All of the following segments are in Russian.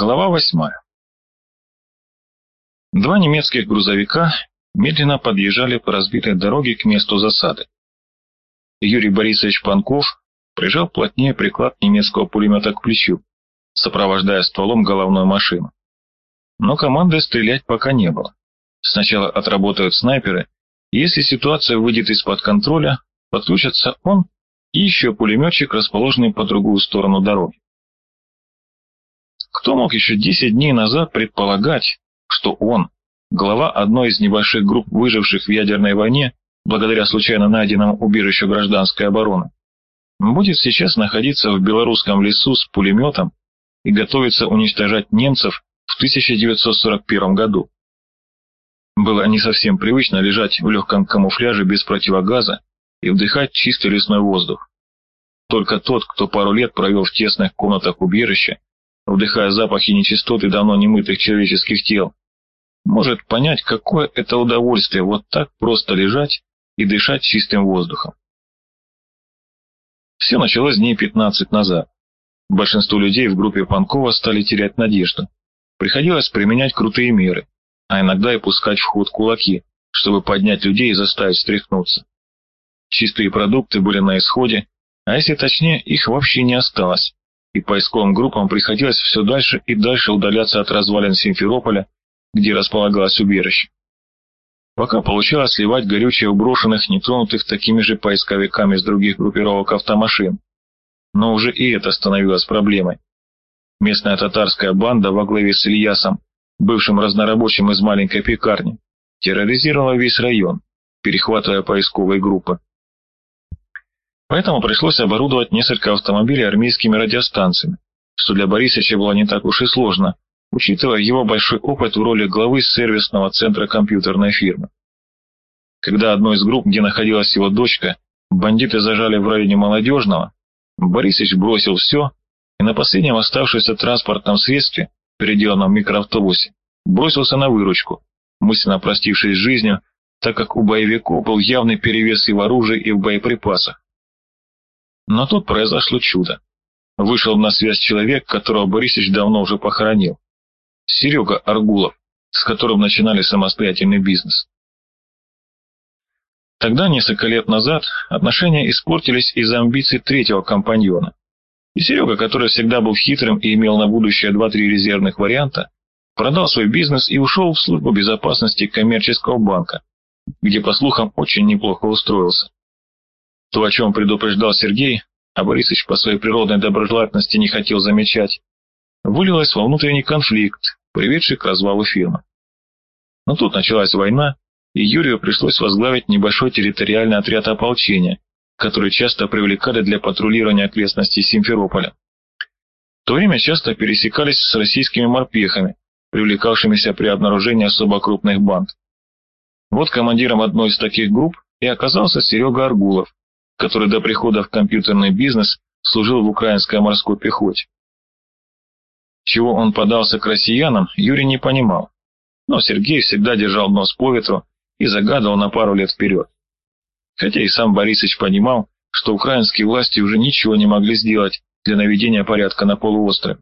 Глава восьмая. Два немецких грузовика медленно подъезжали по разбитой дороге к месту засады. Юрий Борисович Панков прижал плотнее приклад немецкого пулемета к плечу, сопровождая стволом головную машину. Но команды стрелять пока не было. Сначала отработают снайперы, и если ситуация выйдет из-под контроля, подключатся он и еще пулеметчик, расположенный по другую сторону дороги. Кто мог еще 10 дней назад предполагать, что он, глава одной из небольших групп выживших в ядерной войне, благодаря случайно найденному убежищу гражданской обороны, будет сейчас находиться в белорусском лесу с пулеметом и готовиться уничтожать немцев в 1941 году. Было не совсем привычно лежать в легком камуфляже без противогаза и вдыхать чистый лесной воздух. Только тот, кто пару лет провел в тесных комнатах убежища, вдыхая запахи нечистоты давно немытых человеческих тел, может понять, какое это удовольствие вот так просто лежать и дышать чистым воздухом. Все началось дней 15 назад. Большинство людей в группе Панкова стали терять надежду. Приходилось применять крутые меры, а иногда и пускать в ход кулаки, чтобы поднять людей и заставить стряхнуться. Чистые продукты были на исходе, а если точнее, их вообще не осталось, и поисковым группам приходилось все дальше и дальше удаляться от развалин Симферополя, где располагалось убежище. Пока получалось сливать горючее у брошенных, нетронутых такими же поисковиками с других группировок автомашин. Но уже и это становилось проблемой. Местная татарская банда во главе с Ильясом, бывшим разнорабочим из маленькой пекарни, терроризировала весь район, перехватывая поисковые группы. Поэтому пришлось оборудовать несколько автомобилей армейскими радиостанциями, что для Борисовича было не так уж и сложно, учитывая его большой опыт в роли главы сервисного центра компьютерной фирмы. Когда одной из групп, где находилась его дочка, бандиты зажали в районе Молодежного, Борисович бросил все и на последнем оставшемся транспортном средстве, переделанном микроавтобусе, бросился на выручку, мысленно простившись с жизнью, так как у боевиков был явный перевес и в оружии, и в боеприпасах. Но тут произошло чудо. Вышел на связь человек, которого Борисович давно уже похоронил. Серега Аргулов, с которым начинали самостоятельный бизнес. Тогда, несколько лет назад, отношения испортились из-за амбиций третьего компаньона. И Серега, который всегда был хитрым и имел на будущее два-три резервных варианта, продал свой бизнес и ушел в службу безопасности коммерческого банка, где, по слухам, очень неплохо устроился. То, о чем предупреждал Сергей, а Борисович по своей природной доброжелательности не хотел замечать, вылилось во внутренний конфликт, приведший к развалу фирмы. Но тут началась война, и Юрию пришлось возглавить небольшой территориальный отряд ополчения, который часто привлекали для патрулирования окрестностей Симферополя. В то время часто пересекались с российскими морпехами, привлекавшимися при обнаружении особо крупных банд. Вот командиром одной из таких групп и оказался Серега Аргулов, который до прихода в компьютерный бизнес служил в украинской морской пехоте. Чего он подался к россиянам, Юрий не понимал, но Сергей всегда держал нос по ветру и загадывал на пару лет вперед. Хотя и сам Борисович понимал, что украинские власти уже ничего не могли сделать для наведения порядка на полуострове.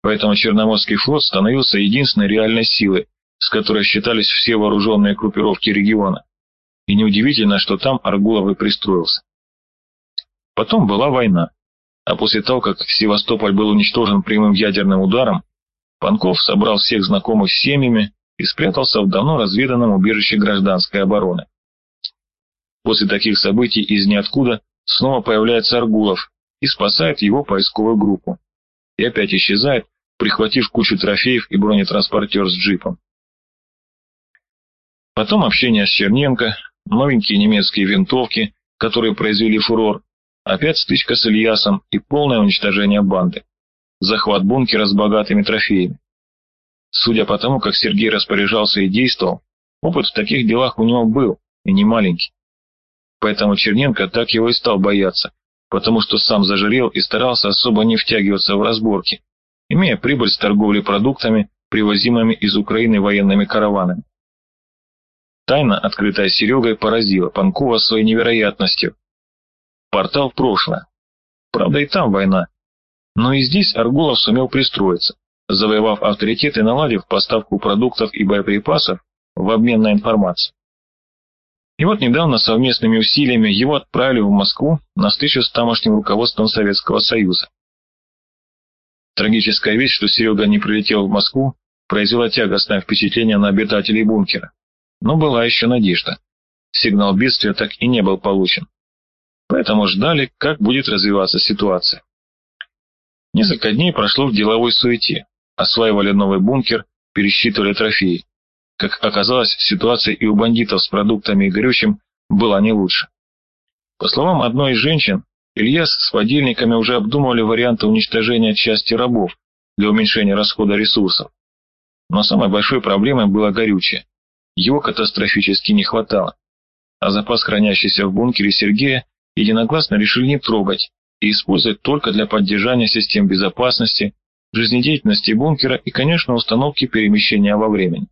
Поэтому Черноморский флот становился единственной реальной силой, с которой считались все вооруженные группировки региона. И неудивительно, что там Аргулов и пристроился. Потом была война, а после того, как Севастополь был уничтожен прямым ядерным ударом, Панков собрал всех знакомых с семьями и спрятался в давно разведанном убежище гражданской обороны. После таких событий из ниоткуда снова появляется Аргулов и спасает его поисковую группу. И опять исчезает, прихватив кучу трофеев и бронетранспортер с джипом. Потом общение с Черненко, новенькие немецкие винтовки, которые произвели фурор, Опять стычка с Ильясом и полное уничтожение банды. Захват бункера с богатыми трофеями. Судя по тому, как Сергей распоряжался и действовал, опыт в таких делах у него был, и не маленький. Поэтому Черненко так его и стал бояться, потому что сам зажирел и старался особо не втягиваться в разборки, имея прибыль с торговли продуктами, привозимыми из Украины военными караванами. Тайна, открытая Серегой, поразила Панкова своей невероятностью, Портал в прошлое. Правда, и там война. Но и здесь Аргулов сумел пристроиться, завоевав авторитет и наладив поставку продуктов и боеприпасов в обмен на информацию. И вот недавно совместными усилиями его отправили в Москву на встречу с тамошним руководством Советского Союза. Трагическая вещь, что Серега не прилетел в Москву, произвела тягостное впечатление на обитателей бункера. Но была еще надежда. Сигнал бедствия так и не был получен. Поэтому ждали, как будет развиваться ситуация. Несколько дней прошло в деловой суете. Осваивали новый бункер, пересчитывали трофеи. Как оказалось, ситуация и у бандитов с продуктами и горючим была не лучше. По словам одной из женщин, Ильяс с подельниками уже обдумывали варианты уничтожения части рабов для уменьшения расхода ресурсов. Но самой большой проблемой было горючее. Его катастрофически не хватало. А запас, хранящийся в бункере Сергея, единогласно решили не трогать и использовать только для поддержания систем безопасности, жизнедеятельности бункера и, конечно, установки перемещения во времени.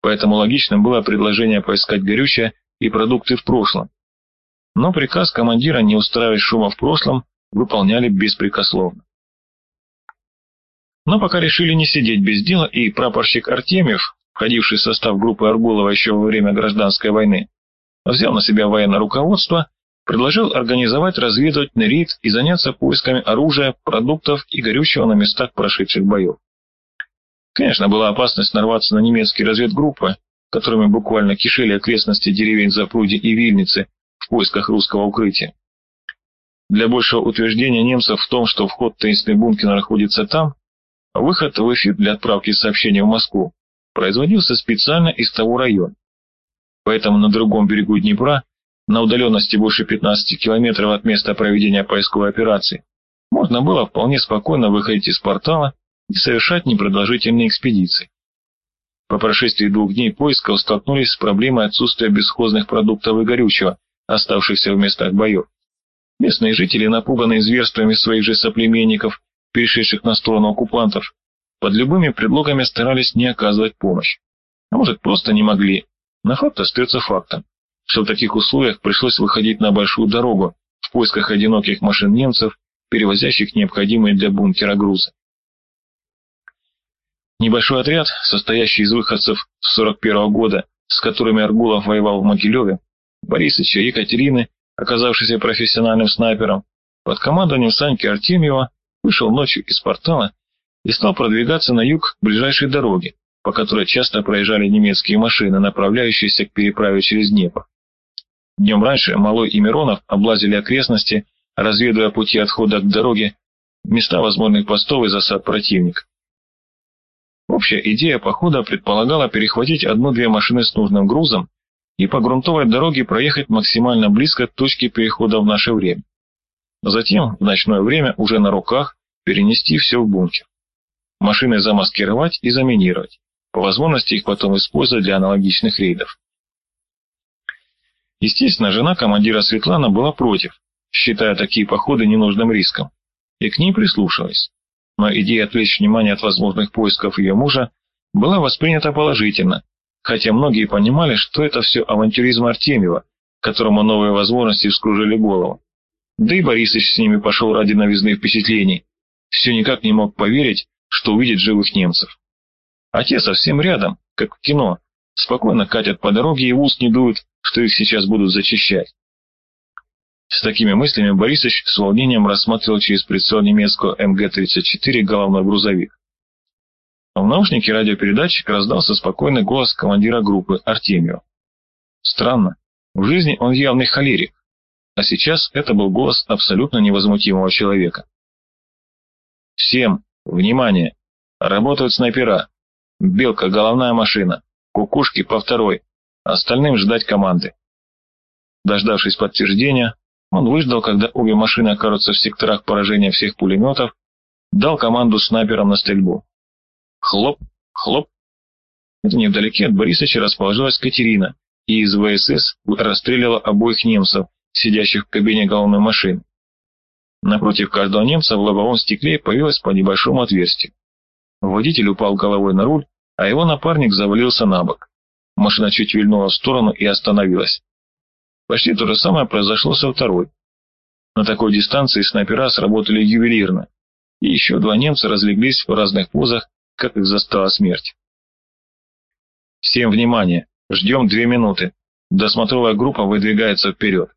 Поэтому логичным было предложение поискать горючее и продукты в прошлом. Но приказ командира не устраивать шума в прошлом выполняли беспрекословно. Но пока решили не сидеть без дела, и прапорщик Артемьев, входивший в состав группы Аргулова еще во время гражданской войны, взял на себя военное руководство, предложил организовать разведывательный рейд и заняться поисками оружия, продуктов и горючего на местах прошедших боев. Конечно, была опасность нарваться на немецкие разведгруппы, которыми буквально кишели окрестности деревень Запруди и Вильницы в поисках русского укрытия. Для большего утверждения немцев в том, что вход таинственный бункер находится там, выход в эфир для отправки сообщения в Москву производился специально из того района. Поэтому на другом берегу Днепра, на удаленности больше 15 километров от места проведения поисковой операции, можно было вполне спокойно выходить из портала и совершать непродолжительные экспедиции. По прошествии двух дней поисков столкнулись с проблемой отсутствия бесхозных продуктов и горючего, оставшихся в местах боев. Местные жители, напуганные зверствами своих же соплеменников, перешедших на сторону оккупантов, под любыми предлогами старались не оказывать помощь. А может, просто не могли. На факт остается фактом, что в таких условиях пришлось выходить на большую дорогу в поисках одиноких машин немцев, перевозящих необходимые для бункера грузы. Небольшой отряд, состоящий из выходцев с 41 -го года, с которыми Аргулов воевал в Могилеве, Борисовича и Екатерины, оказавшийся профессиональным снайпером, под командованием Саньки Артемьева вышел ночью из портала и стал продвигаться на юг ближайшей дороги, по которой часто проезжали немецкие машины, направляющиеся к переправе через Днепр. Днем раньше Малой и Миронов облазили окрестности, разведывая пути отхода к дороге, места возможных постов и засад противника. Общая идея похода предполагала перехватить одну-две машины с нужным грузом и по грунтовой дороге проехать максимально близко к точке перехода в наше время. Затем, в ночное время, уже на руках, перенести все в бункер. Машины замаскировать и заминировать. По возможности их потом использовать для аналогичных рейдов. Естественно, жена командира Светлана была против, считая такие походы ненужным риском, и к ней прислушалась но идея отвлечь внимание от возможных поисков ее мужа была воспринята положительно, хотя многие понимали, что это все авантюризм Артемьева, которому новые возможности вскружили голову. Да и Борисович с ними пошел ради новизны впечатлений, все никак не мог поверить, что увидит живых немцев. А те совсем рядом, как в кино, спокойно катят по дороге и в ус не дуют, что их сейчас будут зачищать. С такими мыслями Борисович с волнением рассматривал через прицел немецкого МГ-34 головной грузовик. В наушнике радиопередатчик раздался спокойный голос командира группы Артемию. Странно, в жизни он явный холерик, а сейчас это был голос абсолютно невозмутимого человека. «Всем, внимание! Работают снайпера. Белка, головная машина. Кукушки по второй. Остальным ждать команды». Дождавшись подтверждения, он выждал, когда обе машины окажутся в секторах поражения всех пулеметов, дал команду снайперам на стрельбу. Хлоп, хлоп. Это невдалеке от Борисовича расположилась Катерина, и из ВСС расстреляла обоих немцев, сидящих в кабине головной машины. Напротив каждого немца в лобовом стекле появилось по небольшому отверстию. Водитель упал головой на руль, а его напарник завалился на бок. Машина чуть вильнула в сторону и остановилась. Почти то же самое произошло со второй. На такой дистанции снайпера сработали ювелирно. и еще два немца разлеглись в разных позах, как их застала смерть. Всем внимание, ждем две минуты. Досмотровая группа выдвигается вперед.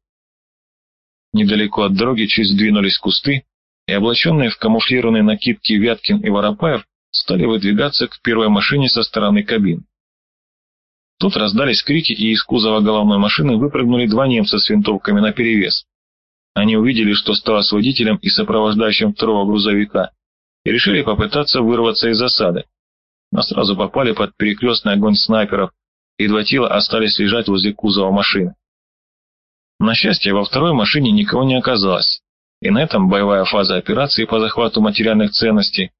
Недалеко от дороги чуть сдвинулись кусты, и облаченные в камуфлированные накидки Вяткин и Воропаев стали выдвигаться к первой машине со стороны кабин. Тут раздались крики, и из кузова головной машины выпрыгнули два немца с винтовками наперевес. Они увидели, что стало с водителем и сопровождающим второго грузовика, и решили попытаться вырваться из засады. Но сразу попали под перекрестный огонь снайперов, и два тела остались лежать возле кузова машины. На счастье, во второй машине никого не оказалось, и на этом боевая фаза операции по захвату материальных ценностей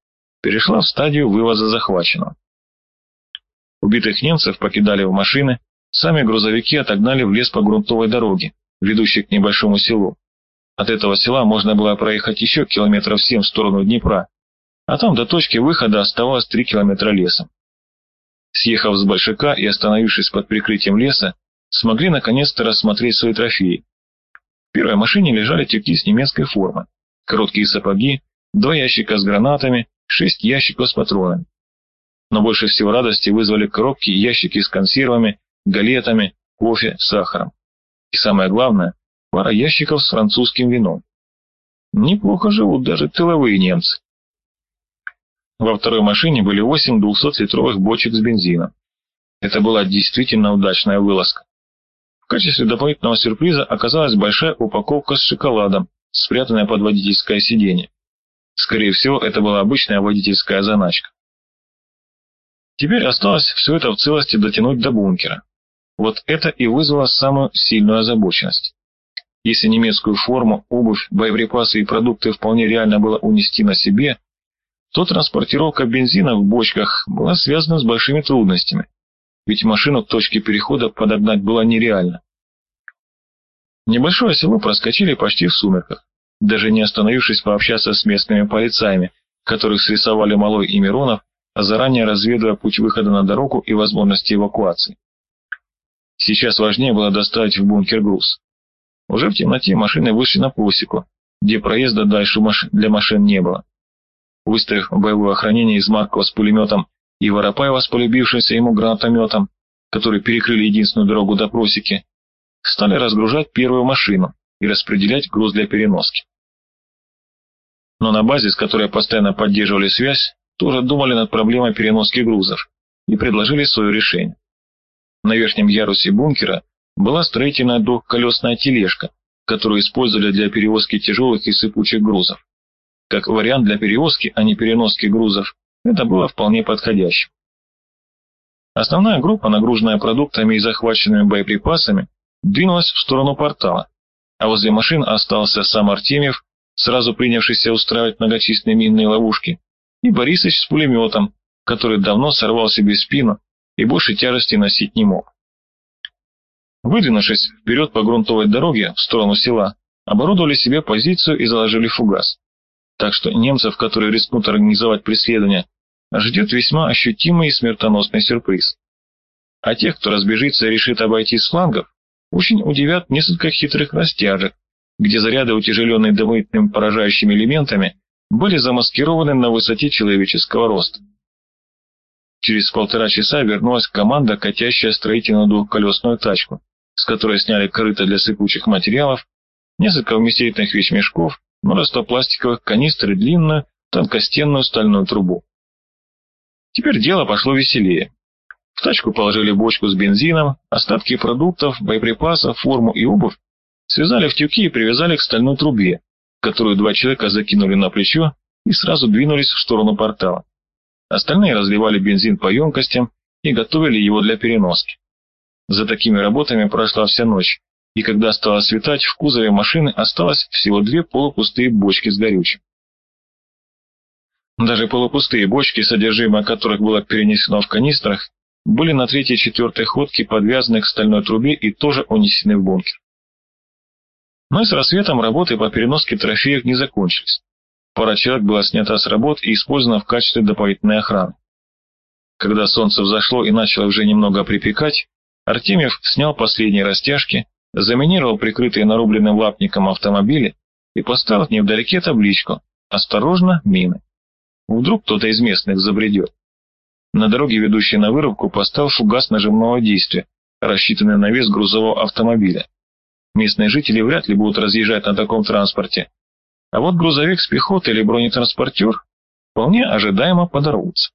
перешла в стадию вывоза захваченного. Убитых немцев покидали в машины, сами грузовики отогнали в лес по грунтовой дороге, ведущей к небольшому селу. От этого села можно было проехать еще километров семь в сторону Днепра, а там до точки выхода оставалось три километра лесом. Съехав с Большака и остановившись под прикрытием леса, смогли наконец-то рассмотреть свои трофеи. В первой машине лежали тюки с немецкой формы, короткие сапоги, два ящика с гранатами, шесть ящиков с патронами. Но больше всего радости вызвали коробки и ящики с консервами, галетами, кофе, сахаром. И самое главное, пара ящиков с французским вином. Неплохо живут даже тыловые немцы. Во второй машине были восемь 200-литровых бочек с бензином. Это была действительно удачная вылазка. В качестве дополнительного сюрприза оказалась большая упаковка с шоколадом, спрятанная под водительское сиденье. Скорее всего, это была обычная водительская заначка. Теперь осталось все это в целости дотянуть до бункера. Вот это и вызвало самую сильную озабоченность. Если немецкую форму, обувь, боеприпасы и продукты вполне реально было унести на себе, то транспортировка бензина в бочках была связана с большими трудностями, ведь машину к точке перехода подогнать было нереально. Небольшое село проскочили почти в сумерках, даже не остановившись пообщаться с местными полицаями, которых срисовали Малой и Миронов, заранее разведывая путь выхода на дорогу и возможности эвакуации. Сейчас важнее было доставить в бункер груз. Уже в темноте машины вышли на посеку, где проезда дальше для машин не было. Выставив боевое охранение из Маркова с пулеметом и Воропаева с полюбившимся ему гранатометом, которые перекрыли единственную дорогу до просеки, стали разгружать первую машину и распределять груз для переноски. Но на базе, с которой постоянно поддерживали связь, тоже думали над проблемой переноски грузов и предложили свое решение. На верхнем ярусе бункера была строительная двухколесная тележка, которую использовали для перевозки тяжелых и сыпучих грузов. Как вариант для перевозки, а не переноски грузов, это было вполне подходящим. Основная группа, нагруженная продуктами и захваченными боеприпасами, двинулась в сторону портала, а возле машин остался сам Артемьев, сразу принявшийся устраивать многочисленные минные ловушки, и Борисович с пулеметом, который давно сорвал себе спину и больше тяжести носить не мог. Выдвинувшись вперед по грунтовой дороге в сторону села, оборудовали себе позицию и заложили фугас. Так что немцев, которые рискнут организовать преследование, ждет весьма ощутимый и смертоносный сюрприз. А тех, кто разбежится и решит обойти с флангов, очень удивят несколько хитрых растяжек, где заряды, утяжеленные дополнительными поражающими элементами, были замаскированы на высоте человеческого роста. Через полтора часа вернулась команда, катящая строительную двухколесную тачку, с которой сняли корыто для сыпучих материалов, несколько вместительных вещмешков, множество пластиковых канистр и длинную, тонкостенную стальную трубу. Теперь дело пошло веселее. Тачку положили бочку с бензином, остатки продуктов, боеприпасов, форму и обувь, связали в тюки и привязали к стальной трубе, которую два человека закинули на плечо и сразу двинулись в сторону портала. Остальные разливали бензин по емкостям и готовили его для переноски. За такими работами прошла вся ночь, и когда стало светать, в кузове машины осталось всего две полупустые бочки с горючим. Даже полупустые бочки, содержимое которых было перенесено в канистрах, были на третьей и четвертой ходке подвязаны к стальной трубе и тоже унесены в бункер. Но и с рассветом работы по переноске трофеев не закончились. Пара человек была снята с работ и использована в качестве дополнительной охраны. Когда солнце взошло и начало уже немного припекать, Артемьев снял последние растяжки, заминировал прикрытые нарубленным лапником автомобили и поставил невдалеке табличку, Осторожно, мины. Вдруг кто-то из местных забредет. На дороге, ведущей на вырубку, поставил фугас нажимного действия, рассчитанный на вес грузового автомобиля. Местные жители вряд ли будут разъезжать на таком транспорте. А вот грузовик с пехотой или бронетранспортер вполне ожидаемо подорвутся.